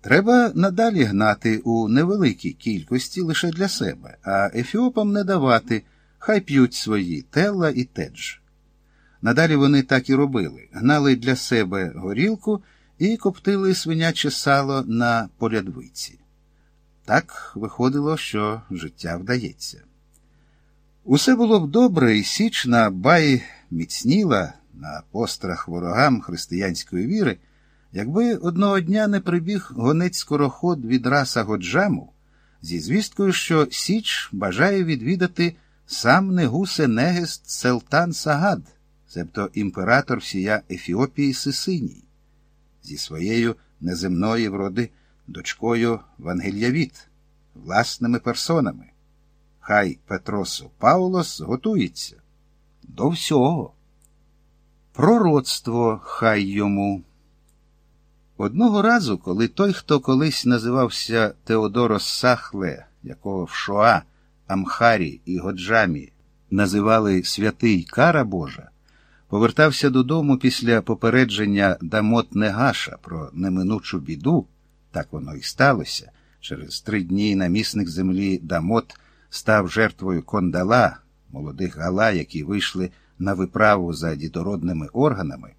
Треба надалі гнати у невеликій кількості лише для себе, а ефіопам не давати, хай п'ють свої телла і тедж. Надалі вони так і робили гнали для себе горілку і коптили свиняче сало на полядвиці. Так виходило, що життя вдається. Усе було б добре, і Січ на бай міцніла на пострах ворогам християнської віри, якби одного дня не прибіг гонець скороход від раса Годжаму зі звісткою, що Січ бажає відвідати сам Негусе Негест Селтан Сагад, себто імператор всія Ефіопії Сисиній, зі своєю неземної вроди дочкою Вангельявіт, власними персонами. Хай Петросо Паулос готується до всього. Пророцтво хай йому. Одного разу, коли той, хто колись називався Теодорос Сахле, якого в Шоа, Амхарі і Годжамі називали святий Кара Божа, повертався додому після попередження Дамот Негаша про неминучу біду, так воно і сталося. Через три дні намісник землі Дамот став жертвою кондала, молодих гала, які вийшли на виправу за дідородними органами,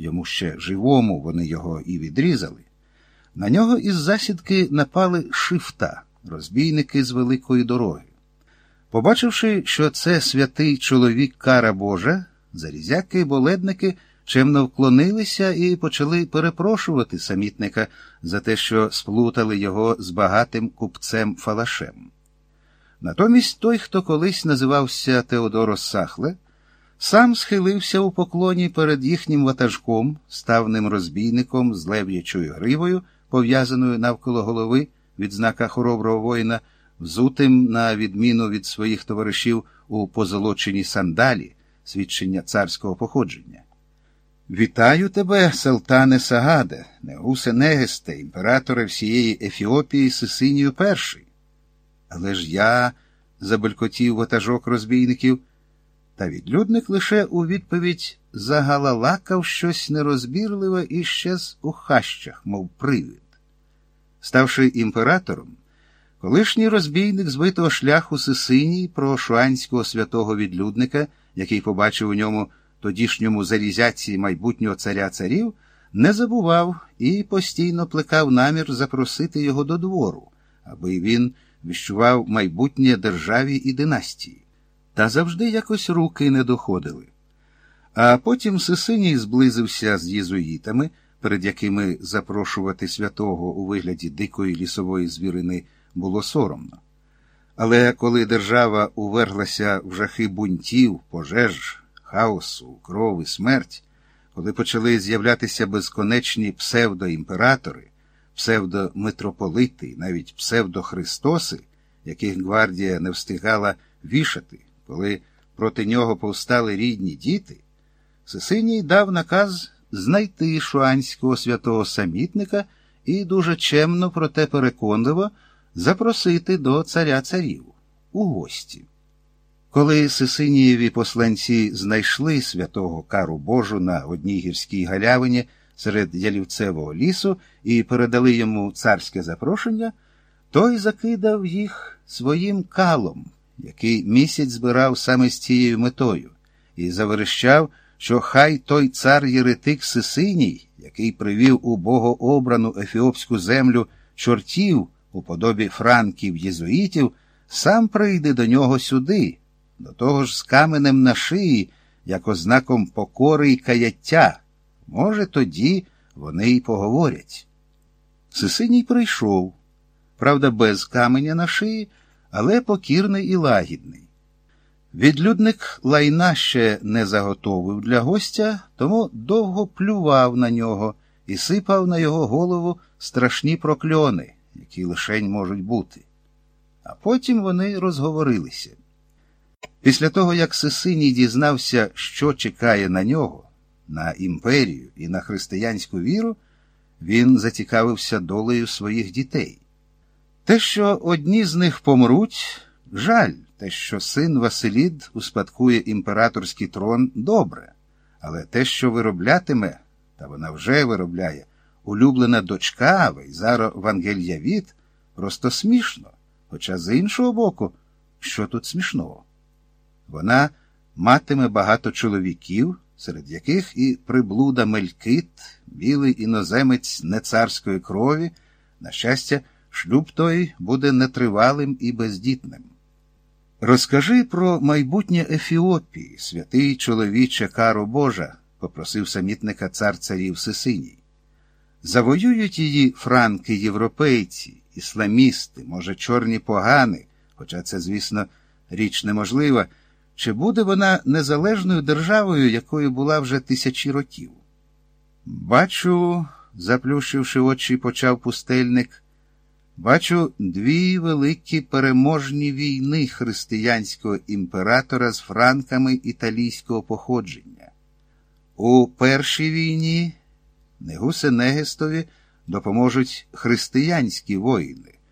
йому ще живому вони його і відрізали. На нього із засідки напали шифта, розбійники з великої дороги. Побачивши, що це святий чоловік кара Божа, зарізяки й боледники чемно вклонилися і почали перепрошувати самітника за те, що сплутали його з багатим купцем Фалашем. Натомість той, хто колись називався Теодорос Сахле, сам схилився у поклоні перед їхнім ватажком, ставним розбійником з лев'ячою гривою, пов'язаною навколо голови від знака хороброго воїна, взутим на відміну від своїх товаришів у позолоченій сандалі, свідчення царського походження. Вітаю тебе, Салтане Сагаде, Негусе Негесте, імператоре всієї Ефіопії Сисинію перший. Але ж я, забелькотів ватажок розбійників, та відлюдник лише у відповідь загалалакав щось нерозбірливе і щез у хащах, мов привід. Ставши імператором, колишній розбійник збитого шляху Сисиній про шуанського святого відлюдника, який побачив у ньому тодішньому залізяці майбутнього царя царів, не забував і постійно плекав намір запросити його до двору, аби він віщував майбутнє державі і династії, та завжди якось руки не доходили. А потім Сисиній зблизився з єзуїтами, перед якими запрошувати святого у вигляді дикої лісової звірини було соромно. Але коли держава уверглася в жахи бунтів, пожеж, хаосу, кров і смерть, коли почали з'являтися безконечні псевдоімператори, псевдомитрополити, навіть псевдохристоси, яких гвардія не встигала вішати, коли проти нього повстали рідні діти, Сисиній дав наказ знайти шуанського святого самітника і дуже чемно, проте переконливо запросити до царя царів у гості. Коли Сисинієві посланці знайшли святого кару Божу на одній гірській галявині серед ялівцевого лісу і передали йому царське запрошення, той закидав їх своїм калом, який місяць збирав саме з цією метою, і заверещав, що хай той цар Єретик Сисиній, який привів у богообрану ефіопську землю чортів у подобі франків єзуїтів, сам прийде до нього сюди, до того ж з каменем на шиї, як ознаком покори й каяття. Може, тоді вони й поговорять. Сисиній прийшов, правда, без каменя на шиї, але покірний і лагідний. Відлюдник лайна ще не заготовив для гостя, тому довго плював на нього і сипав на його голову страшні прокльони, які лишень можуть бути. А потім вони розговорилися. Після того, як Сисиній дізнався, що чекає на нього, на імперію і на християнську віру, він зацікавився долею своїх дітей. Те, що одні з них помруть, жаль, те, що син Василід успадкує імператорський трон, добре, але те, що вироблятиме, та вона вже виробляє, улюблена дочка Вейзаро Вангельявіт просто смішно. Хоча з іншого боку, що тут смішного? Вона матиме багато чоловіків, серед яких і приблуда Мелькит, білий іноземець нецарської крові, на щастя, шлюб той буде нетривалим і бездітним. Розкажи про майбутнє Ефіопії, святий чоловіче каро Божа, попросив самітника цар царів Сисиній. Завоюють її франки європейці, ісламісти, може, чорні погани, хоча це, звісно, річ неможлива, чи буде вона незалежною державою, якою була вже тисячі років? Бачу, заплющивши очі, почав пустельник. Бачу дві великі переможні війни християнського імператора з франками італійського походження. У першій війні Негусе Негестові допоможуть християнські воїни.